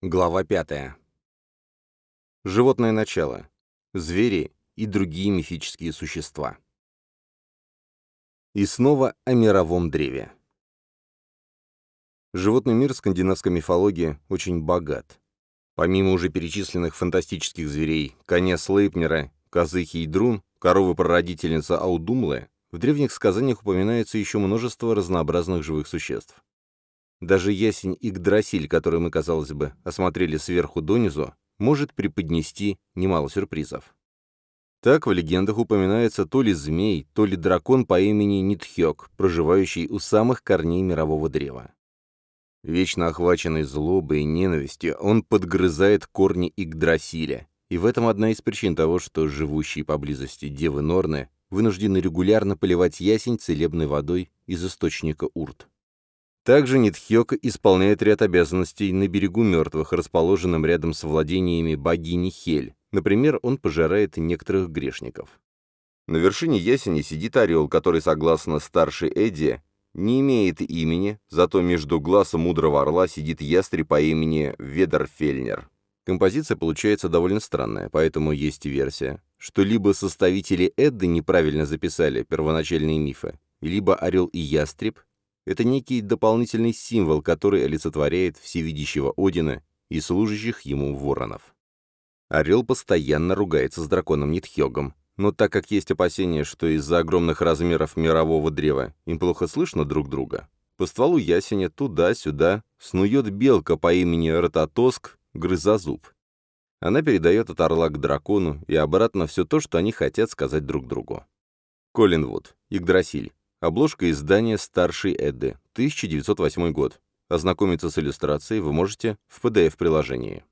Глава 5. Животное начало. Звери и другие мифические существа. И снова о мировом древе. Животный мир скандинавской мифологии очень богат. Помимо уже перечисленных фантастических зверей, коня Слейпнера, козы Хейдрун, коровы-прародительница Аудумлы, в древних сказаниях упоминается еще множество разнообразных живых существ. Даже ясень Игдрасиль, который мы, казалось бы, осмотрели сверху донизу, может преподнести немало сюрпризов. Так в легендах упоминается то ли змей, то ли дракон по имени Нитхёк, проживающий у самых корней мирового древа. Вечно охваченный злобой и ненавистью, он подгрызает корни Игдрасиля, и в этом одна из причин того, что живущие поблизости девы Норны вынуждены регулярно поливать ясень целебной водой из источника Урт. Также Нитхёк исполняет ряд обязанностей на берегу мертвых, расположенном рядом с владениями богини Хель. Например, он пожирает некоторых грешников. На вершине ясени сидит орел, который, согласно старшей Эдди, не имеет имени, зато между глазом мудрого орла сидит ястреб по имени Ведерфельнер. Композиция получается довольно странная, поэтому есть версия, что либо составители Эдды неправильно записали первоначальные мифы, либо орел и ястреб это некий дополнительный символ, который олицетворяет всевидящего Одина и служащих ему воронов. Орел постоянно ругается с драконом Нитхёгом, но так как есть опасения, что из-за огромных размеров мирового древа им плохо слышно друг друга, по стволу ясеня туда-сюда снует белка по имени Рототоск Грызозуб. Она передает от орла к дракону и обратно все то, что они хотят сказать друг другу. Коллинвуд, Игдрасиль, Обложка издания «Старшей Эдды», 1908 год. Ознакомиться с иллюстрацией вы можете в PDF-приложении.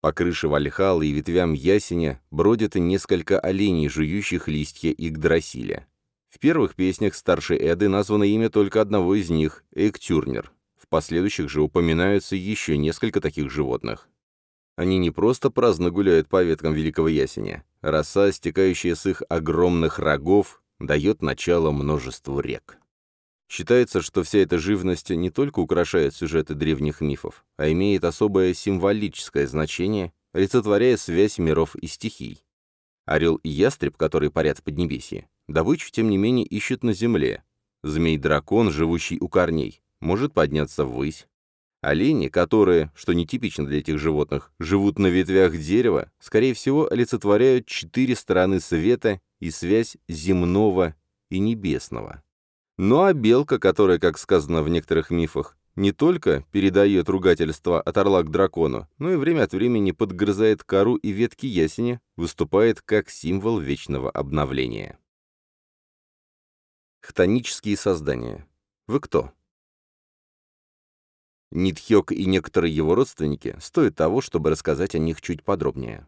По крыше вальхала и ветвям ясеня бродят несколько оленей, жующих листья Игдрасиля. В первых песнях старшей Эды названо имя только одного из них – Эктюрнер. В последующих же упоминаются еще несколько таких животных. Они не просто праздно гуляют по веткам великого ясеня. Роса, стекающая с их огромных рогов, дает начало множеству рек. Считается, что вся эта живность не только украшает сюжеты древних мифов, а имеет особое символическое значение, олицетворяя связь миров и стихий. Орел и ястреб, которые парят в Поднебесье, добычу, тем не менее, ищут на земле. Змей-дракон, живущий у корней, может подняться ввысь. Олени, которые, что нетипично для этих животных, живут на ветвях дерева, скорее всего, олицетворяют четыре стороны света и связь земного и небесного. Ну а белка, которая, как сказано в некоторых мифах, не только передает ругательство от орла к дракону, но и время от времени подгрызает кору и ветки ясеня, выступает как символ вечного обновления. Хтонические создания. Вы кто? Нитхёк и некоторые его родственники стоят того, чтобы рассказать о них чуть подробнее.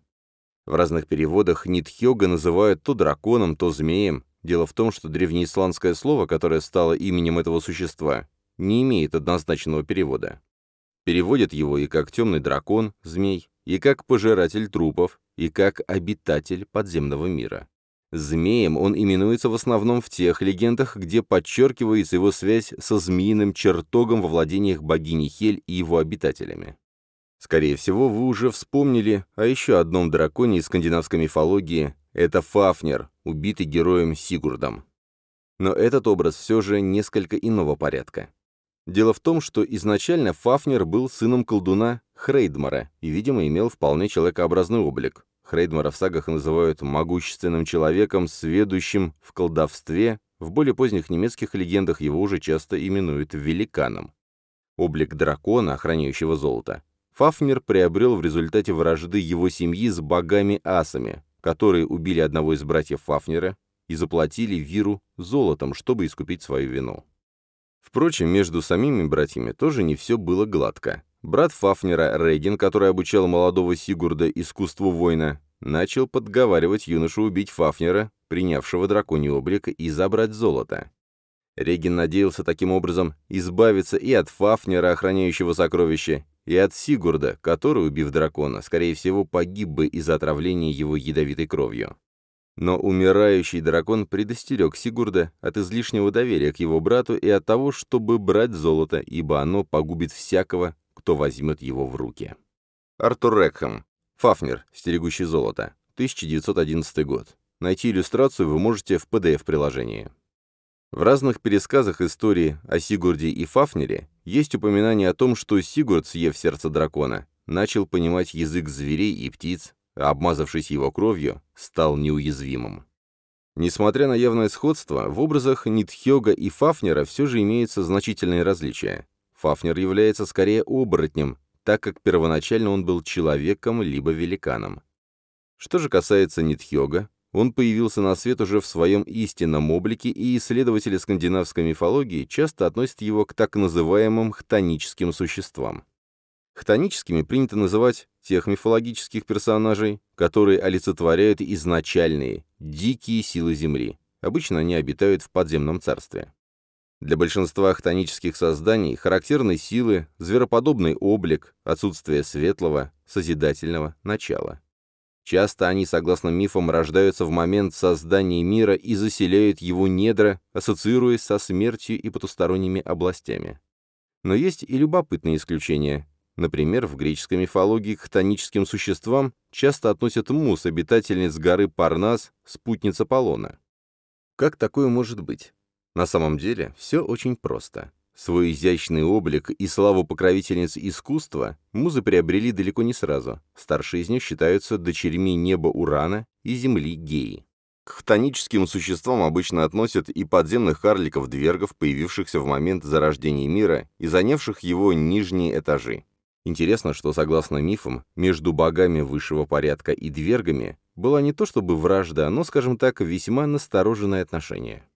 В разных переводах Нитхёга называют то драконом, то змеем. Дело в том, что древнеисландское слово, которое стало именем этого существа, не имеет однозначного перевода. Переводят его и как темный дракон, змей, и как пожиратель трупов, и как обитатель подземного мира. Змеем он именуется в основном в тех легендах, где подчеркивается его связь со змеиным чертогом во владениях богини Хель и его обитателями. Скорее всего, вы уже вспомнили о еще одном драконе из скандинавской мифологии – это Фафнер, убитый героем Сигурдом. Но этот образ все же несколько иного порядка. Дело в том, что изначально Фафнер был сыном колдуна Хрейдмара и, видимо, имел вполне человекообразный облик. Хрейдмара в сагах называют могущественным человеком, сведущим в колдовстве, в более поздних немецких легендах его уже часто именуют великаном. Облик дракона, охраняющего золото, Фафнер приобрел в результате вражды его семьи с богами-асами, которые убили одного из братьев Фафнера и заплатили Виру золотом, чтобы искупить свою вину. Впрочем, между самими братьями тоже не все было гладко. Брат Фафнера, Рейген, который обучал молодого Сигурда искусству воина, начал подговаривать юношу убить Фафнера, принявшего драконий облик, и забрать золото. Реген надеялся таким образом избавиться и от Фафнера, охраняющего сокровища, и от Сигурда, который, убив дракона, скорее всего, погиб бы из-за отравления его ядовитой кровью. Но умирающий дракон предостерег Сигурда от излишнего доверия к его брату и от того, чтобы брать золото, ибо оно погубит всякого, кто возьмет его в руки. Артур Рекхэм. Фафнер, стерегущий золото. 1911 год. Найти иллюстрацию вы можете в PDF-приложении. В разных пересказах истории о Сигурде и Фафнере есть упоминание о том, что Сигурд, съев сердце дракона, начал понимать язык зверей и птиц, а обмазавшись его кровью, стал неуязвимым. Несмотря на явное сходство, в образах Нитхёга и Фафнера все же имеются значительные различия. Фафнер является скорее оборотнем, так как первоначально он был человеком либо великаном. Что же касается Нитхёга, он появился на свет уже в своем истинном облике, и исследователи скандинавской мифологии часто относят его к так называемым хтоническим существам. Хтоническими принято называть тех мифологических персонажей, которые олицетворяют изначальные, дикие силы Земли. Обычно они обитают в подземном царстве. Для большинства хтонических созданий характерны силы, звероподобный облик, отсутствие светлого, созидательного начала. Часто они, согласно мифам, рождаются в момент создания мира и заселяют его недра, ассоциируясь со смертью и потусторонними областями. Но есть и любопытные исключения. Например, в греческой мифологии к хтоническим существам часто относят мус, обитательниц горы Парнас, спутница Полона. Как такое может быть? На самом деле, все очень просто. Свой изящный облик и славу покровительниц искусства музы приобрели далеко не сразу. Старшие из них считаются дочерьми неба Урана и земли Геи. К хтоническим существам обычно относят и подземных карликов-двергов, появившихся в момент зарождения мира и занявших его нижние этажи. Интересно, что, согласно мифам, между богами высшего порядка и двергами была не то чтобы вражда, но, скажем так, весьма настороженное отношение.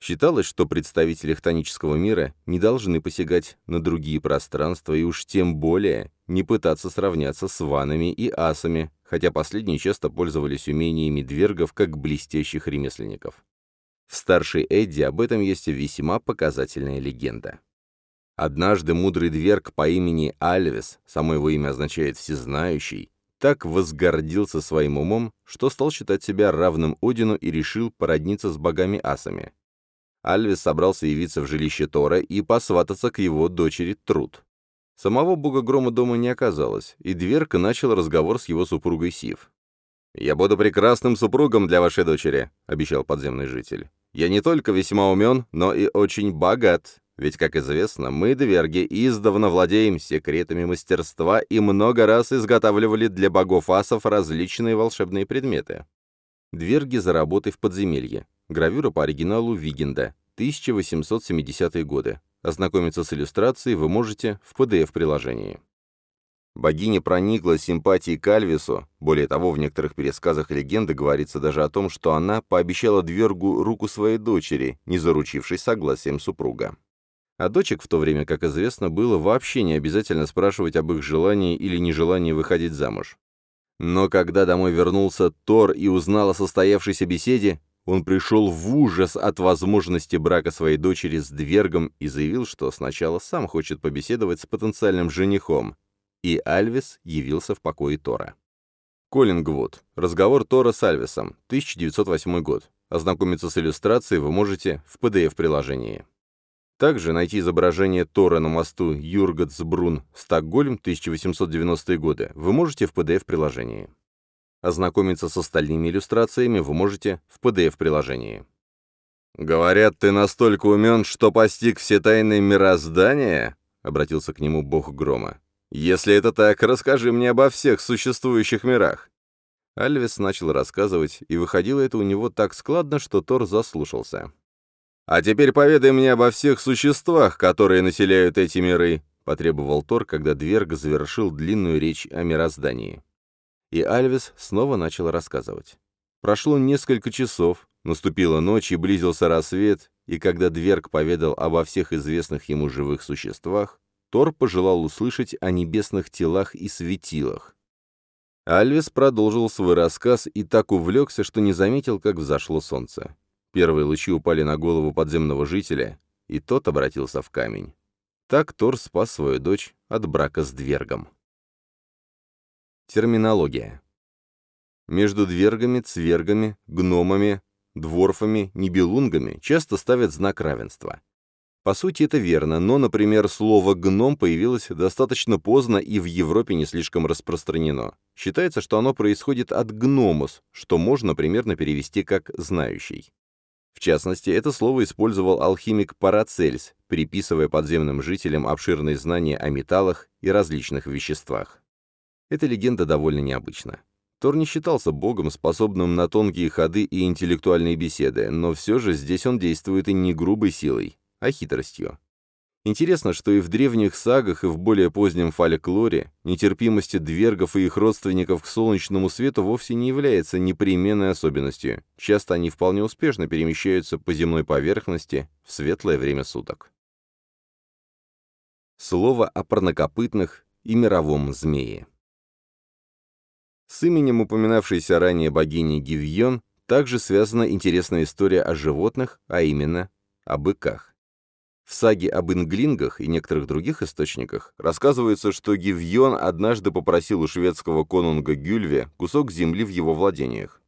Считалось, что представители хтонического мира не должны посягать на другие пространства и уж тем более не пытаться сравняться с ванами и асами, хотя последние часто пользовались умениями двергов как блестящих ремесленников. В старшей Эдди об этом есть весьма показательная легенда. Однажды мудрый дверг по имени Альвес, само его имя означает «всезнающий», так возгордился своим умом, что стал считать себя равным Одину и решил породниться с богами-асами. Альвис собрался явиться в жилище Тора и посвататься к его дочери Труд. Самого бога грома дома не оказалось, и Дверка начал разговор с его супругой Сив. «Я буду прекрасным супругом для вашей дочери», — обещал подземный житель. «Я не только весьма умен, но и очень богат, ведь, как известно, мы, дверги, издавна владеем секретами мастерства и много раз изготавливали для богов асов различные волшебные предметы. Дверги за работой в подземелье. Гравюра по оригиналу Вигенда, 1870-е годы. Ознакомиться с иллюстрацией вы можете в PDF-приложении. Богиня проникла симпатией к Альвису, более того, в некоторых пересказах легенды говорится даже о том, что она пообещала Двергу руку своей дочери, не заручившись согласием супруга. А дочек в то время, как известно, было вообще не обязательно спрашивать об их желании или нежелании выходить замуж. Но когда домой вернулся Тор и узнал о состоявшейся беседе, он пришел в ужас от возможности брака своей дочери с Двергом и заявил, что сначала сам хочет побеседовать с потенциальным женихом, и Альвис явился в покое Тора. Коллингвуд. Разговор Тора с Альвисом. 1908 год. Ознакомиться с иллюстрацией вы можете в PDF-приложении. Также найти изображение Тора на мосту Юргатсбрун, Стокгольм, 1890-е годы вы можете в PDF-приложении. Ознакомиться с остальными иллюстрациями вы можете в PDF-приложении. «Говорят, ты настолько умен, что постиг все тайны мироздания?» — обратился к нему бог грома. «Если это так, расскажи мне обо всех существующих мирах». Альвис начал рассказывать, и выходило это у него так складно, что Тор заслушался. «А теперь поведай мне обо всех существах, которые населяют эти миры», — потребовал Тор, когда Дверг завершил длинную речь о мироздании. И Альвис снова начал рассказывать. Прошло несколько часов, наступила ночь и близился рассвет, и когда Дверг поведал обо всех известных ему живых существах, Тор пожелал услышать о небесных телах и светилах. Альвис продолжил свой рассказ и так увлекся, что не заметил, как взошло солнце. Первые лучи упали на голову подземного жителя, и тот обратился в камень. Так Тор спас свою дочь от брака с Двергом. Терминология. Между двергами, цвергами, гномами, дворфами, нибелунгами часто ставят знак равенства. По сути, это верно, но, например, слово «гном» появилось достаточно поздно и в Европе не слишком распространено. Считается, что оно происходит от «гномус», что можно примерно перевести как «знающий». В частности, это слово использовал алхимик Парацельс, приписывая подземным жителям обширные знания о металлах и различных веществах. Эта легенда довольно необычна. Тор не считался богом, способным на тонкие ходы и интеллектуальные беседы, но все же здесь он действует и не грубой силой, а хитростью. Интересно, что и в древних сагах, и в более позднем фольклоре нетерпимость двергов и их родственников к солнечному свету вовсе не является непременной особенностью. Часто они вполне успешно перемещаются по земной поверхности в светлое время суток. Слово о парнокопытных и мировом змее. С именем упоминавшейся ранее богини Гивьон также связана интересная история о животных, а именно о быках. В саге об инглингах и некоторых других источниках рассказывается, что Гивьон однажды попросил у шведского конунга Гюльве кусок земли в его владениях.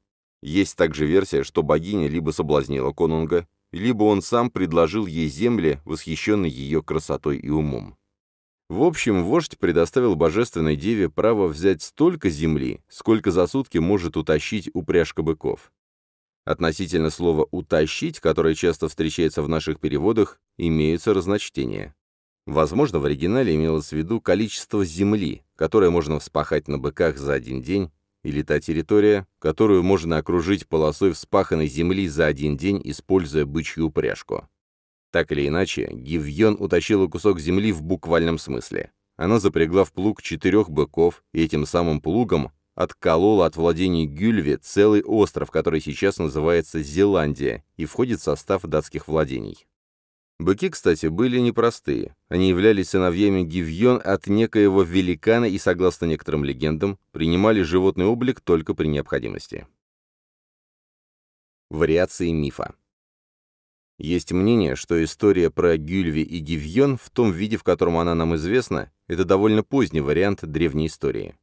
Есть также версия, что богиня либо соблазнила конунга, либо он сам предложил ей земли, восхищенный ее красотой и умом. В общем, вождь предоставил божественной деве право взять столько земли, сколько за сутки может утащить упряжка быков. Относительно слова «утащить», которое часто встречается в наших переводах, имеются разночтения. Возможно, в оригинале имелось в виду количество земли, которое можно вспахать на быках за один день, или та территория, которую можно окружить полосой вспаханной земли за один день, используя бычью упряжку. Так или иначе, Гивьон утащила кусок земли в буквальном смысле. Она запрягла в плуг четырех быков, и этим самым плугом отколола от владений Гюльве целый остров, который сейчас называется Зеландия и входит в состав датских владений. Быки, кстати, были непростые. Они являлись сыновьями Гивьон от некоего великана и, согласно некоторым легендам, принимали животный облик только при необходимости. Вариации мифа Есть мнение, что история про Гюльви и Гивьон в том виде, в котором она нам известна, это довольно поздний вариант древней истории.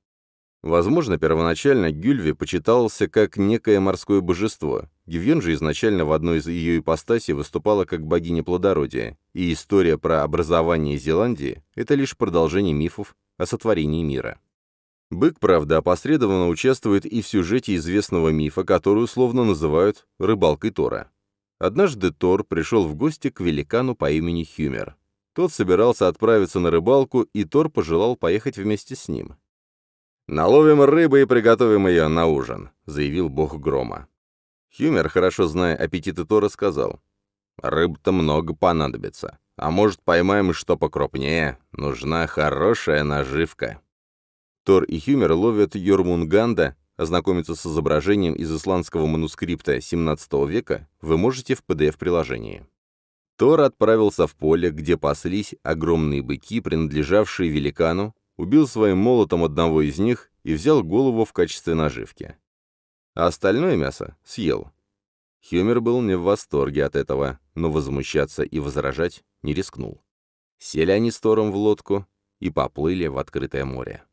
Возможно, первоначально Гюльви почитался как некое морское божество. Гивьон же изначально в одной из ее ипостасей выступала как богиня плодородия, и история про образование Зеландии – это лишь продолжение мифов о сотворении мира. Бык, правда, опосредованно участвует и в сюжете известного мифа, который условно называют «рыбалкой Тора». Однажды Тор пришел в гости к великану по имени Хюмер. Тот собирался отправиться на рыбалку, и Тор пожелал поехать вместе с ним. «Наловим рыбы и приготовим ее на ужин», — заявил бог грома. Хюмер, хорошо зная аппетиты Тора, сказал, «Рыб-то много понадобится, а может, поймаем что покрупнее, нужна хорошая наживка». Тор и Хюмер ловят Йормунганда, ознакомиться с изображением из исландского манускрипта 17 века вы можете в PDF-приложении. Тор отправился в поле, где паслись огромные быки, принадлежавшие великану, убил своим молотом одного из них и взял голову в качестве наживки. А остальное мясо съел. Хюмер был не в восторге от этого, но возмущаться и возражать не рискнул. Сели они с Тором в лодку и поплыли в открытое море.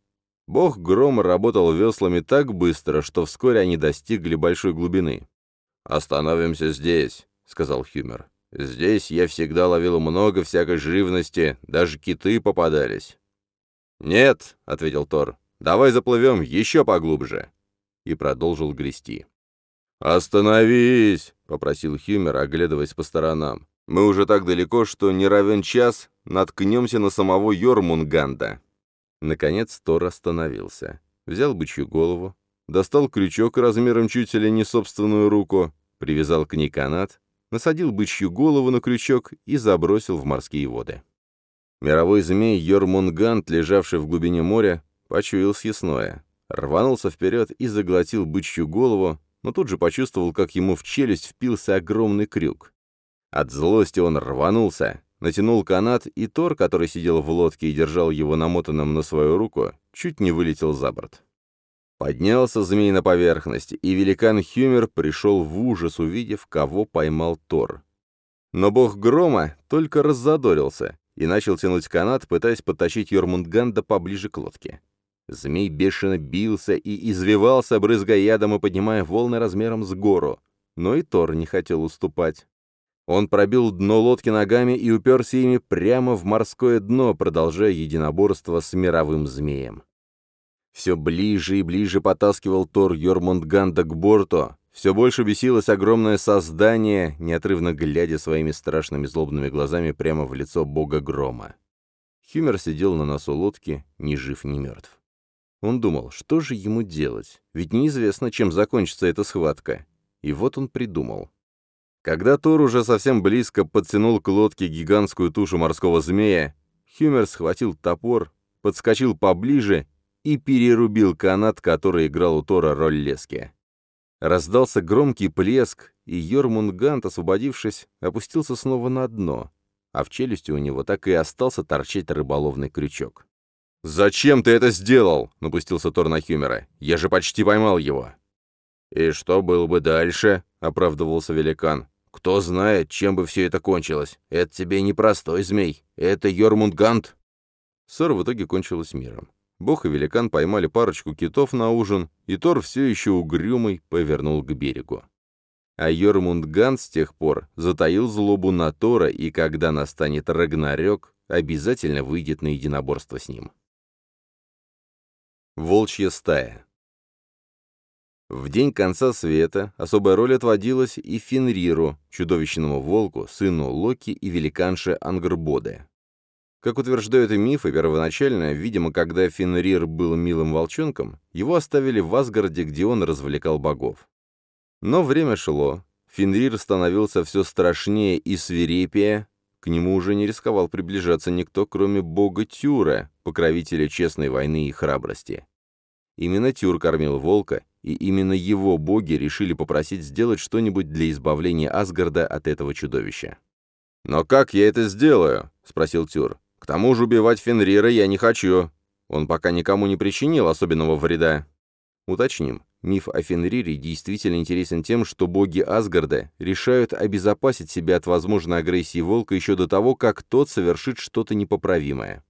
Бог грома работал веслами так быстро, что вскоре они достигли большой глубины. «Остановимся здесь», — сказал Хюмер. «Здесь я всегда ловил много всякой живности, даже киты попадались. «Нет», — ответил Тор, — «давай заплывем еще поглубже». И продолжил грести. «Остановись!» — попросил Хюмер, оглядываясь по сторонам. «Мы уже так далеко, что не равен час наткнемся на самого Йормунганда». Наконец Тор остановился. Взял бычью голову, достал крючок размером чуть ли не собственную руку, привязал к ней канат, насадил бычью голову на крючок и забросил в морские воды. Мировой змей Йормунгант, лежавший в глубине моря, почуял съестное. Рванулся вперед и заглотил бычью голову, но тут же почувствовал, как ему в челюсть впился огромный крюк. От злости он рванулся, натянул канат, и Тор, который сидел в лодке и держал его намотанным на свою руку, чуть не вылетел за борт. Поднялся змей на поверхность, и великан Хюмер пришел в ужас, увидев, кого поймал Тор. Но бог грома только раззадорился и начал тянуть канат, пытаясь подтащить Йормундганда поближе к лодке. Змей бешено бился и извивался, брызгая ядом и поднимая волны размером с гору. Но и Тор не хотел уступать. Он пробил дно лодки ногами и уперся ими прямо в морское дно, продолжая единоборство с мировым змеем. Все ближе и ближе потаскивал Тор Йормундганда к борту, все больше бесилось огромное создание, неотрывно глядя своими страшными злобными глазами прямо в лицо бога грома. Хюмер сидел на носу лодки, ни жив, ни мертв. Он думал, что же ему делать, ведь неизвестно, чем закончится эта схватка. И вот он придумал. Когда Тор уже совсем близко подтянул к лодке гигантскую тушу морского змея, Хюмер схватил топор, подскочил поближе и перерубил канат, который играл у Тора роль лески. Раздался громкий плеск, и Йормунгант, освободившись, опустился снова на дно, а в челюсти у него так и остался торчать рыболовный крючок. «Зачем ты это сделал?» — напустился Тор на Хюмера. «Я же почти поймал его». «И что было бы дальше?» — оправдывался великан. «Кто знает, чем бы все это кончилось. Это тебе не простой змей. Это Йормундгант». Ссора в итоге кончилась миром. Бог и великан поймали парочку китов на ужин, и Тор все еще угрюмый повернул к берегу. А Йормундган с тех пор затаил злобу на Тора, и когда настанет Рагнарёк, обязательно выйдет на единоборство с ним. Волчья стая В день конца света особая роль отводилась и Фенриру, чудовищному волку, сыну Локи и великанше Ангрбоде. Как утверждают мифы, первоначально, видимо, когда Фенрир был милым волчонком, его оставили в Асгарде, где он развлекал богов. Но время шло, Фенрир становился все страшнее и свирепее, к нему уже не рисковал приближаться никто, кроме бога Тюра, покровителя честной войны и храбрости. Именно Тюр кормил волка, и именно его боги решили попросить сделать что-нибудь для избавления Асгарда от этого чудовища. «Но как я это сделаю?» — спросил Тюр. К тому же убивать Фенрира я не хочу. Он пока никому не причинил особенного вреда. Уточним, миф о Фенрире действительно интересен тем, что боги Асгарда решают обезопасить себя от возможной агрессии волка еще до того, как тот совершит что-то непоправимое.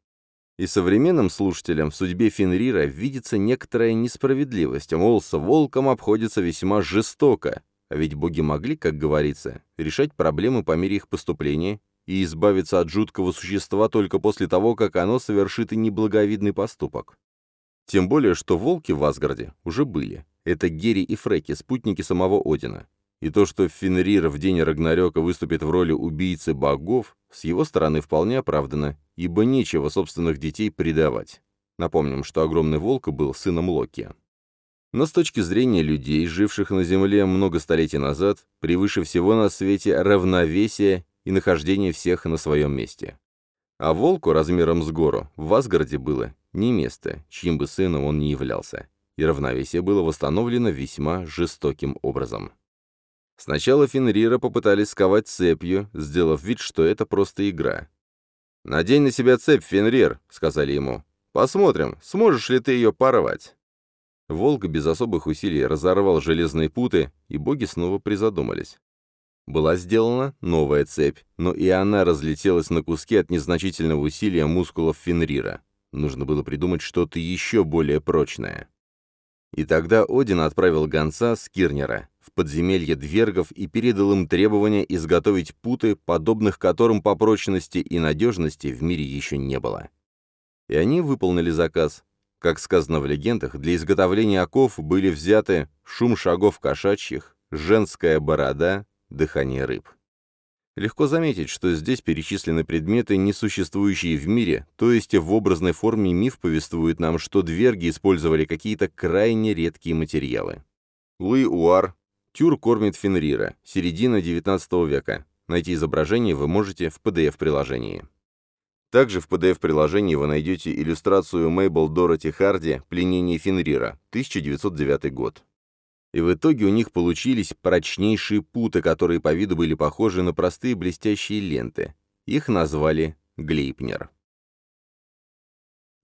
И современным слушателям в судьбе Фенрира видится некоторая несправедливость, мол, с волком обходится весьма жестоко, а ведь боги могли, как говорится, решать проблемы по мере их поступления и избавиться от жуткого существа только после того, как оно совершит и неблаговидный поступок. Тем более, что волки в Асгарде уже были. Это Гери и Фреки, спутники самого Одина. И то, что Фенрир в день Рагнарёка выступит в роли убийцы богов, с его стороны вполне оправдано, ибо нечего собственных детей предавать. Напомним, что огромный волк был сыном Локи. Но с точки зрения людей, живших на Земле много столетий назад, превыше всего на свете равновесие и нахождение всех на своем месте. А волку размером с гору в Асгарде было не место, чьим бы сыном он не являлся, и равновесие было восстановлено весьма жестоким образом. Сначала Фенрира попытались сковать цепью, сделав вид, что это просто игра. «Надень на себя цепь, Фенрир», — сказали ему. «Посмотрим, сможешь ли ты ее порвать». Волк без особых усилий разорвал железные путы, и боги снова призадумались. Была сделана новая цепь, но и она разлетелась на куски от незначительного усилия мускулов Фенрира. Нужно было придумать что-то еще более прочное. И тогда Один отправил гонца с Кирнера в подземелье двергов и передал им требование изготовить путы, подобных которым по прочности и надежности в мире еще не было. И они выполнили заказ. Как сказано в легендах, для изготовления оков были взяты шум шагов кошачьих, женская борода, дыхание рыб. Легко заметить, что здесь перечислены предметы, не существующие в мире, то есть в образной форме миф повествует нам, что дверги использовали какие-то крайне редкие материалы. Луи Уар, Тюр кормит Фенрира, середина XIX века. Найти изображение вы можете в PDF-приложении. Также в PDF-приложении вы найдете иллюстрацию Мейбл Дороти Харди «Пленение Фенрира», 1909 год и в итоге у них получились прочнейшие путы, которые по виду были похожи на простые блестящие ленты. Их назвали Глейпнер.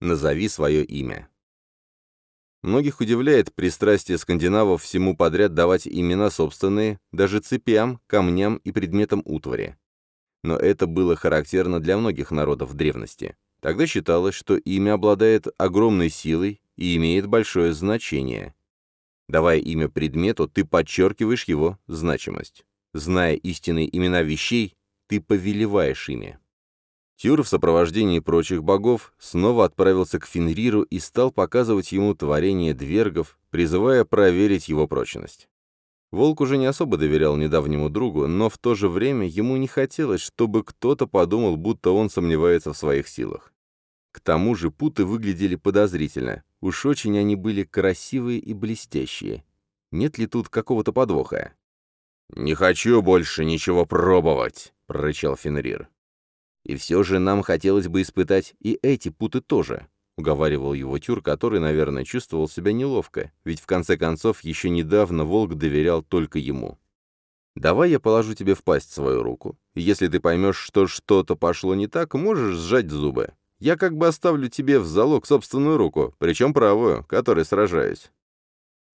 Назови свое имя. Многих удивляет пристрастие скандинавов всему подряд давать имена собственные, даже цепям, камням и предметам утвари. Но это было характерно для многих народов древности. Тогда считалось, что имя обладает огромной силой и имеет большое значение. Давая имя предмету, ты подчеркиваешь его значимость. Зная истинные имена вещей, ты повелеваешь ими. Тюр в сопровождении прочих богов снова отправился к Фенриру и стал показывать ему творение двергов, призывая проверить его прочность. Волк уже не особо доверял недавнему другу, но в то же время ему не хотелось, чтобы кто-то подумал, будто он сомневается в своих силах. К тому же путы выглядели подозрительно, уж очень они были красивые и блестящие. Нет ли тут какого-то подвоха? «Не хочу больше ничего пробовать», — прорычал Фенрир. «И все же нам хотелось бы испытать и эти путы тоже», — уговаривал его Тюр, который, наверное, чувствовал себя неловко, ведь в конце концов еще недавно Волк доверял только ему. «Давай я положу тебе в пасть свою руку. Если ты поймешь, что что-то пошло не так, можешь сжать зубы. Я как бы оставлю тебе в залог собственную руку, причем правую, которой сражаюсь».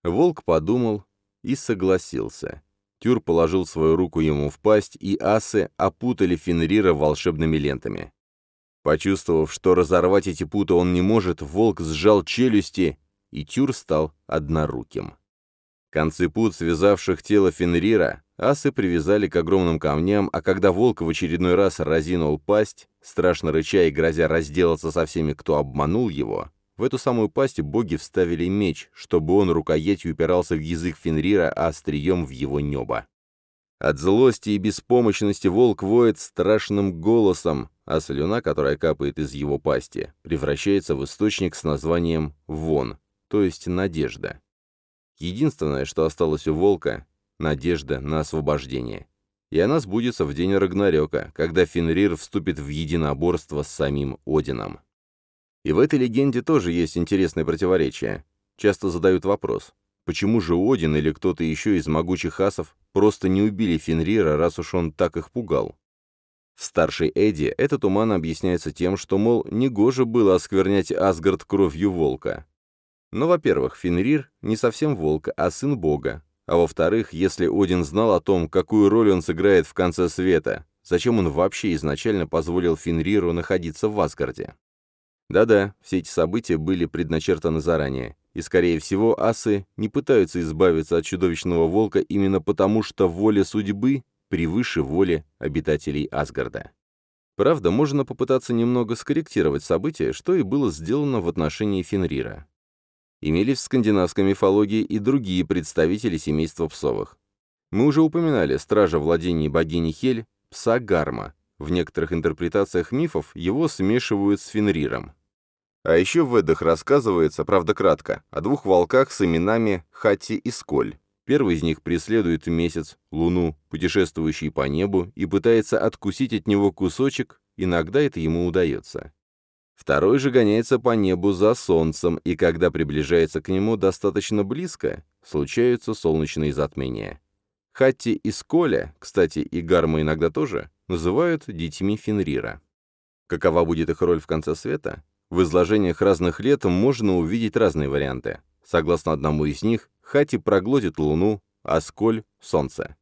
Волк подумал и согласился. Тюр положил свою руку ему в пасть, и асы опутали Фенрира волшебными лентами. Почувствовав, что разорвать эти путы он не может, волк сжал челюсти, и Тюр стал одноруким. Концы пут, связавших тело Фенрира, асы привязали к огромным камням, а когда волк в очередной раз разинул пасть, страшно рыча и грозя разделаться со всеми, кто обманул его, в эту самую пасть боги вставили меч, чтобы он рукоятью упирался в язык Фенрира, а острием в его небо. От злости и беспомощности волк воет страшным голосом, а слюна, которая капает из его пасти, превращается в источник с названием «вон», то есть «надежда». Единственное, что осталось у волка — надежда на освобождение. И она сбудется в день Рагнарёка, когда Фенрир вступит в единоборство с самим Одином. И в этой легенде тоже есть интересное противоречие. Часто задают вопрос, почему же Один или кто-то еще из могучих асов просто не убили Фенрира, раз уж он так их пугал? В старшей Эдди этот туман объясняется тем, что, мол, негоже было осквернять Асгард кровью волка. Но, во-первых, Фенрир не совсем волк, а сын бога. А во-вторых, если Один знал о том, какую роль он сыграет в конце света, зачем он вообще изначально позволил Фенриру находиться в Асгарде? Да-да, все эти события были предначертаны заранее, и, скорее всего, асы не пытаются избавиться от чудовищного волка именно потому, что воля судьбы превыше воли обитателей Асгарда. Правда, можно попытаться немного скорректировать события, что и было сделано в отношении Фенрира. Имелись в скандинавской мифологии и другие представители семейства псовых. Мы уже упоминали стража владений богини Хель, пса Гарма, в некоторых интерпретациях мифов его смешивают с Фенриром. А еще в Эдах рассказывается, правда кратко, о двух волках с именами Хати и Сколь. Первый из них преследует месяц, луну, путешествующий по небу, и пытается откусить от него кусочек, иногда это ему удается. Второй же гоняется по небу за солнцем, и когда приближается к нему достаточно близко, случаются солнечные затмения. Хатти и Сколя, кстати, и Гарма иногда тоже, называют детьми Фенрира. Какова будет их роль в конце света? В изложениях разных лет можно увидеть разные варианты. Согласно одному из них, Хати проглотит Луну, а Сколь — Солнце.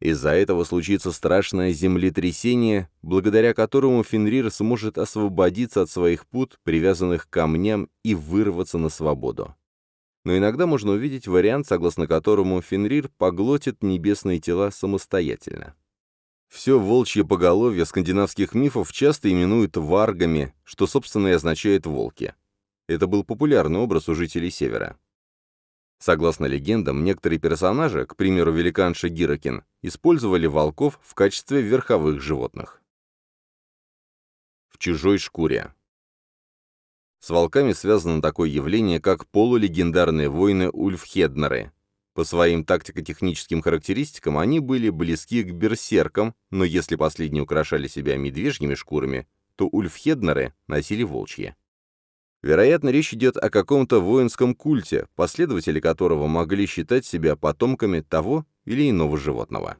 Из-за этого случится страшное землетрясение, благодаря которому Фенрир сможет освободиться от своих пут, привязанных к камням, и вырваться на свободу. Но иногда можно увидеть вариант, согласно которому Фенрир поглотит небесные тела самостоятельно. Все волчье поголовье скандинавских мифов часто именуют варгами, что, собственно, и означает «волки». Это был популярный образ у жителей Севера. Согласно легендам, некоторые персонажи, к примеру, великанша Гирокин, использовали волков в качестве верховых животных. В чужой шкуре. С волками связано такое явление, как полулегендарные воины Ульфхеднеры, по своим тактико-техническим характеристикам они были близки к берсеркам, но если последние украшали себя медвежьими шкурами, то ульфхеднеры носили волчьи. Вероятно, речь идет о каком-то воинском культе, последователи которого могли считать себя потомками того или иного животного.